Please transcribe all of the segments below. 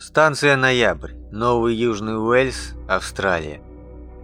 Станция «Ноябрь», Новый Южный Уэльс, Австралия.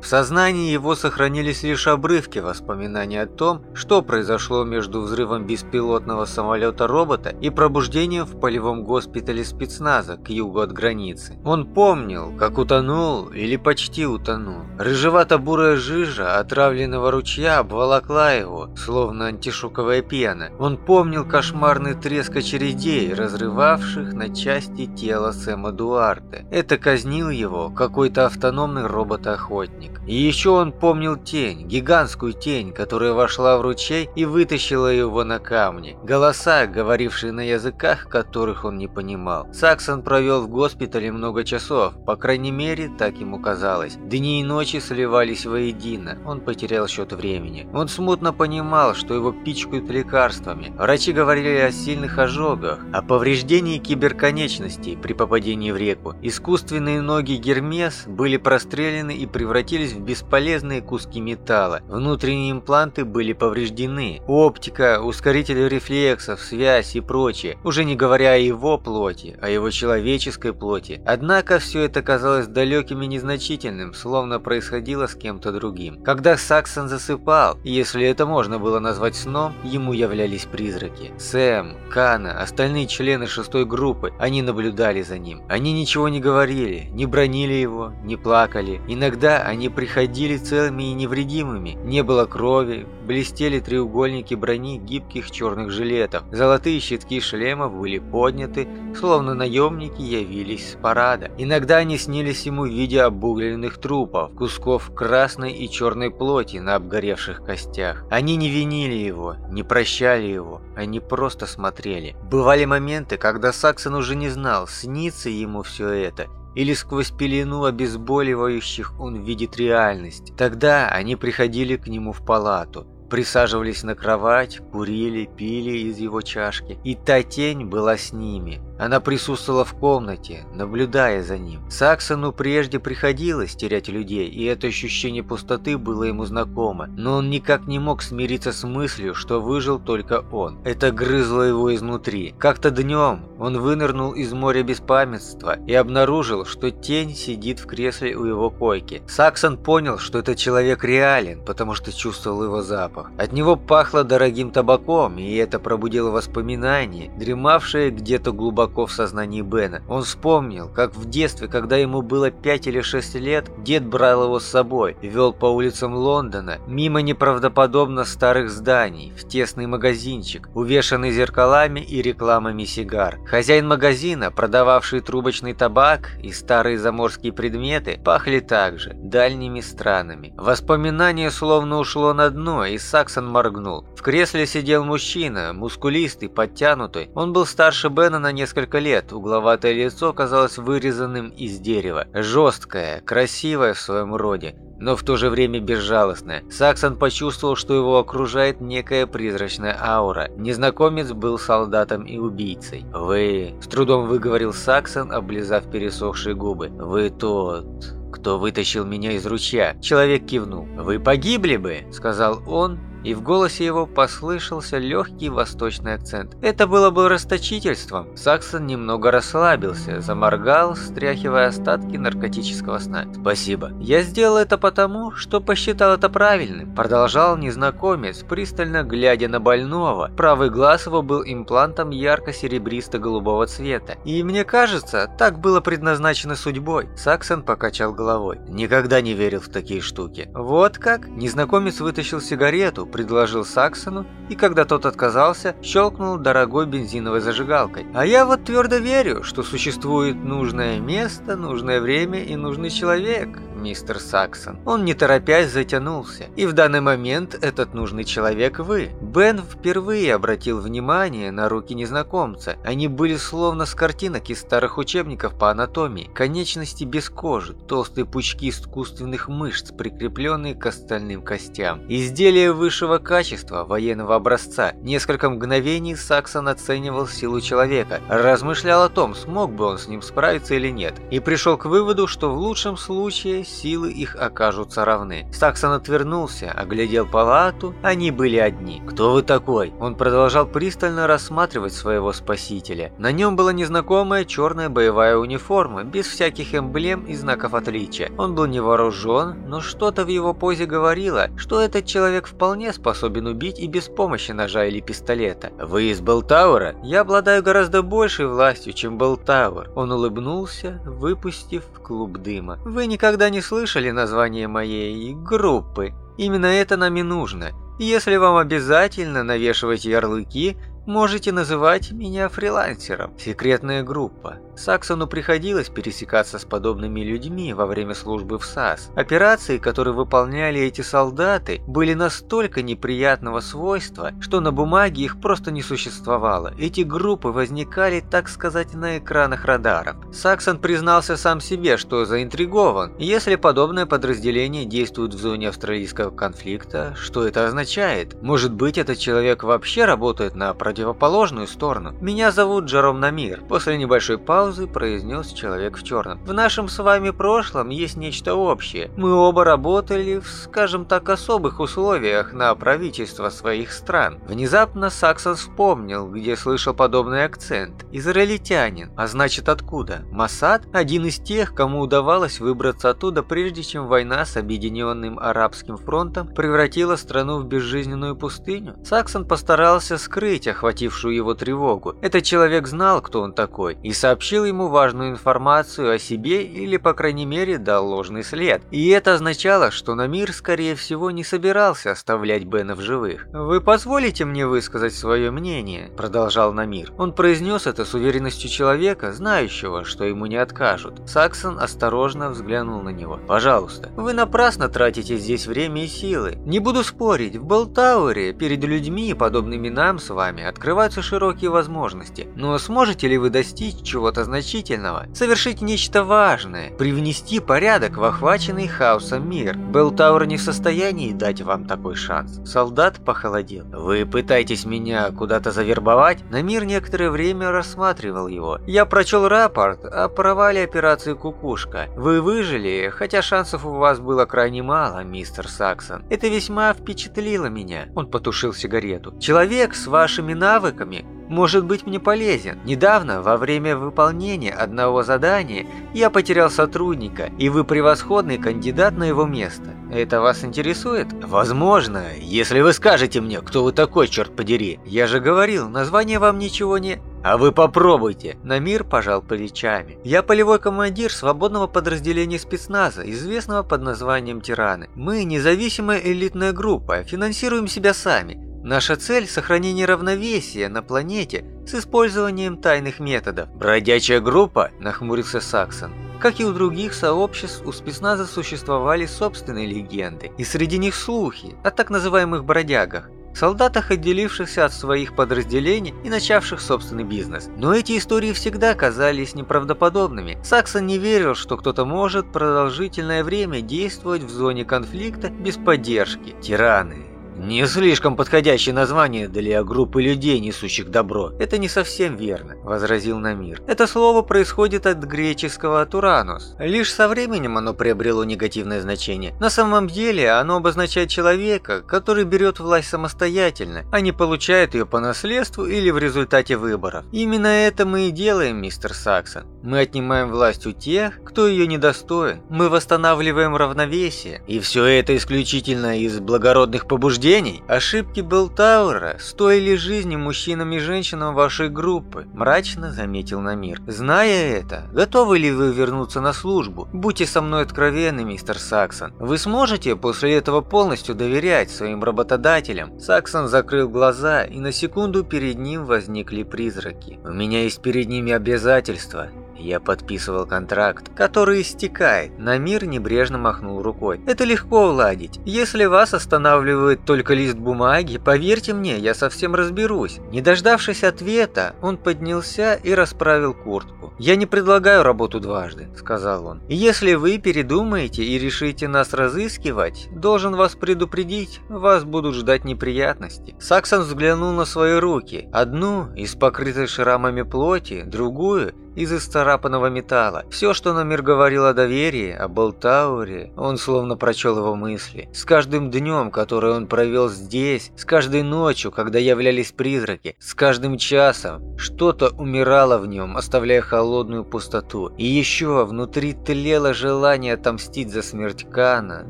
В сознании его сохранились лишь обрывки воспоминаний о том, что произошло между взрывом беспилотного самолета-робота и пробуждением в полевом госпитале спецназа к югу от границы. Он помнил, как утонул или почти утонул. Рыжевато-бурая жижа отравленного ручья обволокла его, словно антишоковая пена. Он помнил кошмарный треск очередей, разрывавших на части тело Сэма Дуарте. Это казнил его какой-то автономный робот-охотник. И еще он помнил тень, гигантскую тень, которая вошла в ручей и вытащила его на камни. Голоса, говорившие на языках, которых он не понимал. Саксон провел в госпитале много часов, по крайней мере, так ему казалось. Дни и ночи сливались воедино, он потерял счет времени. Он смутно понимал, что его пичкают лекарствами. Врачи говорили о сильных ожогах, о повреждении киберконечностей при попадении в реку. Искусственные ноги Гермес были прострелены и превратились превратились в бесполезные куски металла. Внутренние импланты были повреждены. Оптика, ускорители рефлексов, связь и прочее. Уже не говоря о его плоти, о его человеческой плоти. Однако все это казалось далеким и незначительным, словно происходило с кем-то другим. Когда Саксон засыпал, если это можно было назвать сном, ему являлись призраки. Сэм, Кана, остальные члены шестой группы, они наблюдали за ним. Они ничего не говорили, не бронили его, не плакали. Иногда они приходили целыми и невредимыми. Не было крови, блестели треугольники брони гибких черных жилетов. Золотые щитки шлемов были подняты, словно наемники явились с парада. Иногда они снились ему в виде обугленных трупов, кусков красной и черной плоти на обгоревших костях. Они не винили его, не прощали его, они просто смотрели. Бывали моменты, когда Саксон уже не знал, снится ему все это или сквозь пелену обезболивающих он видит реальность. Тогда они приходили к нему в палату, присаживались на кровать, курили, пили из его чашки, и та тень была с ними, она присутствовала в комнате, наблюдая за ним. Саксону прежде приходилось терять людей, и это ощущение пустоты было ему знакомо, но он никак не мог смириться с мыслью, что выжил только он. Это грызло его изнутри. Как-то днем он вынырнул из моря беспамятства и обнаружил, что тень сидит в кресле у его койки. Саксон понял, что этот человек реален, потому что чувствовал его запах. От него пахло дорогим табаком, и это пробудило воспоминания, дремавшие где-то глубоко глубоко в сознании Бена. Он вспомнил, как в детстве, когда ему было 5 или 6 лет, дед брал его с собой вел по улицам Лондона, мимо неправдоподобно старых зданий, в тесный магазинчик, увешанный зеркалами и рекламами сигар. Хозяин магазина, продававший трубочный табак и старые заморские предметы, пахли также, дальними странами. Воспоминание словно ушло на дно, и Саксон моргнул. В кресле сидел мужчина, мускулистый, подтянутый. Он был старше Бена на несколько несколько лет, угловатое лицо казалось вырезанным из дерева. Жесткое, красивое в своем роде, но в то же время безжалостное. Саксон почувствовал, что его окружает некая призрачная аура. Незнакомец был солдатом и убийцей. «Вы...» – с трудом выговорил Саксон, облизав пересохшие губы. «Вы тот...» кто вытащил меня из ручья. Человек кивнул. «Вы погибли бы», — сказал он, и в голосе его послышался легкий восточный акцент. Это было бы расточительством. Саксон немного расслабился, заморгал, стряхивая остатки наркотического сна. «Спасибо. Я сделал это потому, что посчитал это правильным», продолжал незнакомец, пристально глядя на больного. Правый глаз его был имплантом ярко-серебристо-голубого цвета. «И мне кажется, так было предназначено судьбой». Саксон покачал головой. «Никогда не верил в такие штуки». «Вот как?» Незнакомец вытащил сигарету, предложил Саксону, и когда тот отказался, щелкнул дорогой бензиновой зажигалкой. А я вот твердо верю, что существует нужное место, нужное время и нужный человек мистер Саксон. Он не торопясь затянулся. И в данный момент этот нужный человек вы. Бен впервые обратил внимание на руки незнакомца. Они были словно с картинок из старых учебников по анатомии. Конечности без кожи, толстые пучки искусственных мышц, прикрепленные к остальным костям. Изделия высшего качества, военного образца. Несколько мгновений Саксон оценивал силу человека, размышлял о том, смог бы он с ним справиться или нет, и пришел к выводу, что в лучшем случае силы их окажутся равны. Саксон отвернулся, оглядел палату, они были одни. «Кто вы такой?» Он продолжал пристально рассматривать своего спасителя. На нем была незнакомая черная боевая униформа, без всяких эмблем и знаков отличия. Он был не вооружен, но что-то в его позе говорило, что этот человек вполне способен убить и без помощи ножа или пистолета. «Вы из Белтаура?» «Я обладаю гораздо большей властью, чем Белтауэр». Он улыбнулся, выпустив клуб дыма. «Вы никогда не слышали название моей группы? Именно это нам и нужно. Если вам обязательно навешивать ярлыки, можете называть меня фрилансером. Секретная группа. Саксону приходилось пересекаться с подобными людьми во время службы в САС. Операции, которые выполняли эти солдаты, были настолько неприятного свойства, что на бумаге их просто не существовало. Эти группы возникали, так сказать, на экранах радаров. Саксон признался сам себе, что заинтригован. Если подобное подразделение действует в зоне австралийского конфликта, что это означает? Может быть, этот человек вообще работает на противоположную сторону? Меня зовут Джером Намир. После небольшой паузы произнес человек в черном. «В нашем с вами прошлом есть нечто общее. Мы оба работали в, скажем так, особых условиях на правительство своих стран». Внезапно Саксон вспомнил, где слышал подобный акцент. Израильтянин. А значит откуда? Масад? Один из тех, кому удавалось выбраться оттуда, прежде чем война с Объединенным Арабским фронтом превратила страну в безжизненную пустыню? Саксон постарался скрыть охватившую его тревогу. Этот человек знал, кто он такой, и сообщил ему важную информацию о себе или, по крайней мере, дал ложный след. И это означало, что Намир, скорее всего, не собирался оставлять Бена в живых. «Вы позволите мне высказать свое мнение?» – продолжал Намир. Он произнес это с уверенностью человека, знающего, что ему не откажут. Саксон осторожно взглянул на него. «Пожалуйста, вы напрасно тратите здесь время и силы. Не буду спорить, в Болтауэре перед людьми, подобными нам с вами, открываются широкие возможности. Но сможете ли вы достичь чего-то значительного, совершить нечто важное, привнести порядок в охваченный хаосом мир. Белтаур не в состоянии дать вам такой шанс. Солдат похолодел. Вы пытаетесь меня куда-то завербовать? На мир некоторое время рассматривал его. Я прочел рапорт о провале операции «Кукушка». Вы выжили, хотя шансов у вас было крайне мало, мистер Саксон. Это весьма впечатлило меня. Он потушил сигарету. Человек с вашими навыками может быть мне полезен. Недавно, во время выполнения одного задания, я потерял сотрудника, и вы превосходный кандидат на его место. Это вас интересует? Возможно, если вы скажете мне, кто вы такой, черт подери. Я же говорил, название вам ничего не... А вы попробуйте. Намир пожал плечами. Я полевой командир свободного подразделения спецназа, известного под названием Тираны. Мы независимая элитная группа, финансируем себя сами. Наша цель – сохранение равновесия на планете с использованием тайных методов. Бродячая группа, нахмурился Саксон. Как и у других сообществ, у спецназа существовали собственные легенды, и среди них слухи о так называемых бродягах, солдатах, отделившихся от своих подразделений и начавших собственный бизнес. Но эти истории всегда казались неправдоподобными. Саксон не верил, что кто-то может продолжительное время действовать в зоне конфликта без поддержки. Тираны, не слишком подходящее название для группы людей, несущих добро. Это не совсем верно, возразил Намир. Это слово происходит от греческого «туранос». Лишь со временем оно приобрело негативное значение. На самом деле оно обозначает человека, который берет власть самостоятельно, а не получает ее по наследству или в результате выборов. Именно это мы и делаем, мистер Саксон. Мы отнимаем власть у тех, кто ее недостоин. Мы восстанавливаем равновесие. И все это исключительно из благородных побуждений убеждений, ошибки Белтаура стоили жизни мужчинам и женщинам вашей группы, мрачно заметил Намир. Зная это, готовы ли вы вернуться на службу? Будьте со мной откровенны, мистер Саксон. Вы сможете после этого полностью доверять своим работодателям? Саксон закрыл глаза, и на секунду перед ним возникли призраки. У меня есть перед ними обязательства, я подписывал контракт, который истекает. На мир небрежно махнул рукой. Это легко уладить. Если вас останавливает только лист бумаги, поверьте мне, я совсем разберусь. Не дождавшись ответа, он поднялся и расправил куртку. «Я не предлагаю работу дважды», — сказал он. «Если вы передумаете и решите нас разыскивать, должен вас предупредить, вас будут ждать неприятности». Саксон взглянул на свои руки. Одну из покрытой шрамами плоти, другую из исцарапанного металла. Все, что Намир говорил о доверии, о Болтауре, он словно прочел его мысли. С каждым днем, который он провел здесь, с каждой ночью, когда являлись призраки, с каждым часом, что-то умирало в нем, оставляя холодную пустоту. И еще внутри тлело желание отомстить за смерть Кана,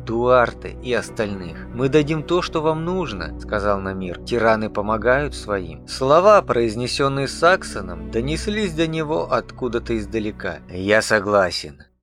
Дуарте и остальных. «Мы дадим то, что вам нужно», — сказал Намир. «Тираны помогают своим». Слова, произнесенные Саксоном, донеслись до него откуда-то издалека. «Я согласен».